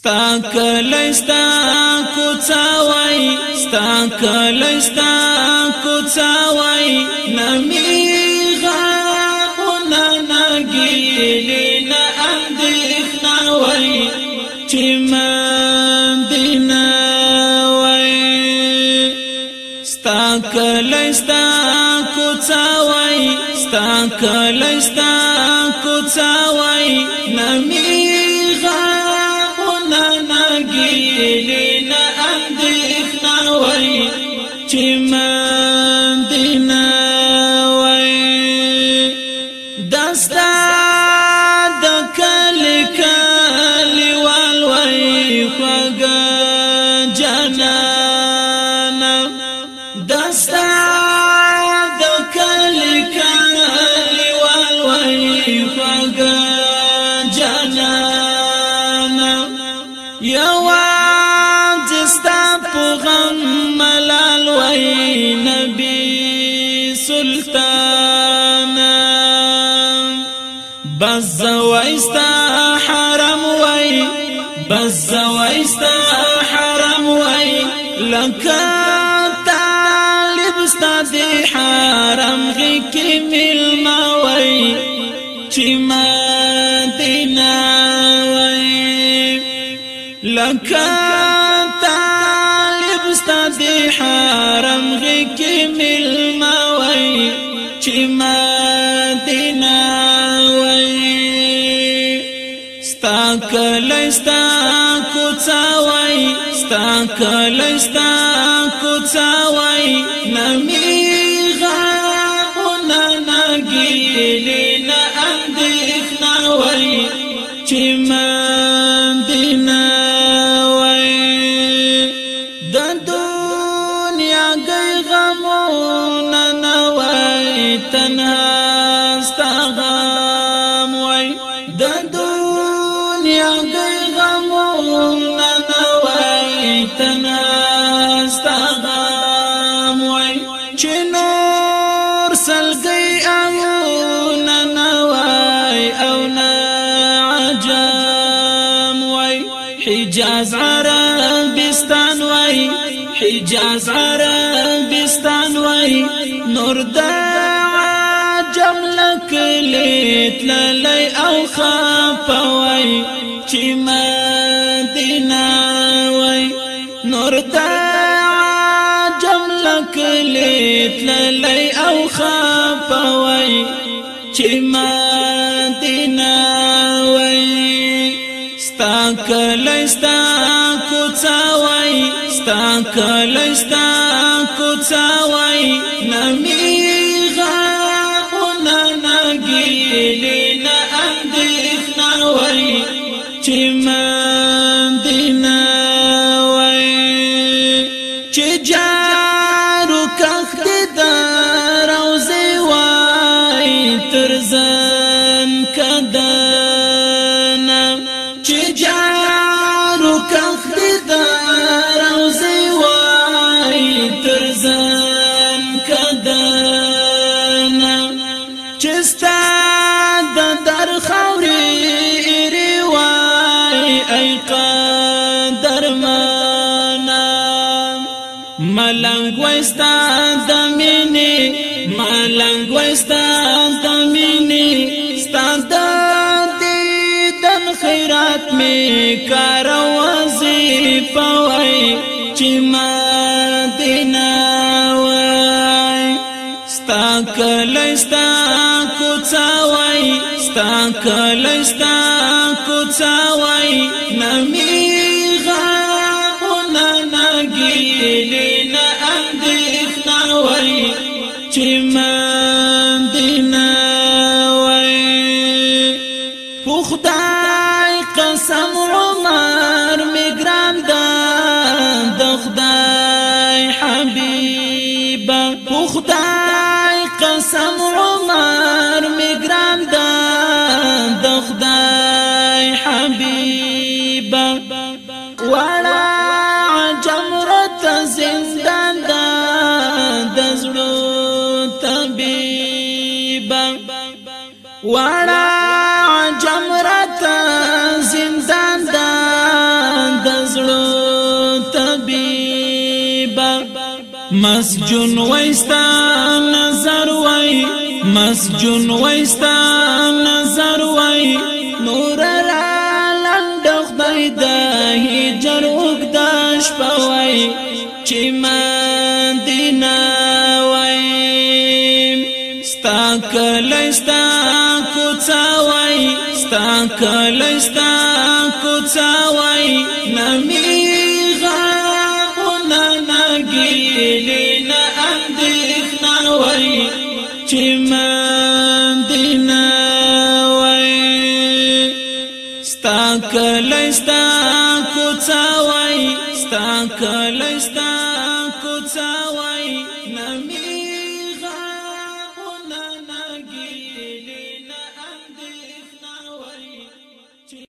ستا کله ستا کوڅه وای ستا کله ستا کوڅه وای نمی غاونه نګیلې نه اندېښنا وای چې ما دینا وای ستا کله ستا کوڅه وای ستا کله ستا کوڅه وای نمی چې مان دینا وای دستا د کل کل وال وای خوګا جانا دستا د کل کل وال وای خوګا جانا یو سلطان بس زوائستا حرم وای بس زوائستا حرم وای لکه طالب ستا دی حرم غی کی مل ما وای چې ما دینا وای طالب دی حرم غی کی مل چې مدینه وای ستا کله ستا کوڅه وای ستا کله ستا کوڅه وای نمی غاونه نګیلې نه اندېښنه وای چې مدینه وای د دنیا غمو تنها استغام وي د دنیا د غمون نوي تنها استغام وي چې نور سلګي اون نوي او نا عجام وي حجاز عربستان وي حجاز عربستان وي نور ده جام لکلی تللی او خاپوی چی مدینه وی نور تا جام لکلی تللی او خاپوی چی مدینه وی ستا کلی ستا کوڅه وی ستا کلی ستا کوڅه وی نمی لي ای قدرمانا ملنګ وستا د مینې ملنګ وستا د مینې ستاند دې تن خیرات می کار وظیفه وای چې ما دینا وای ستا کله ستا کوڅه وای ستا کله ستا کوڅه نمی ما واړه جمرت زندان دا د زړه طبيب مسجون وستا نظر وای مسجون وستا نظر وای نور را لند خدای د هجر وګداش پوي چې ما کوڅه وای ستا کله ستا کوڅه وای نمی غاونه نګیلې نه اندېښنه وای چې ما دینه وای ستا کله ستا کوڅه وای ستا کله ستا کوڅه وای نمی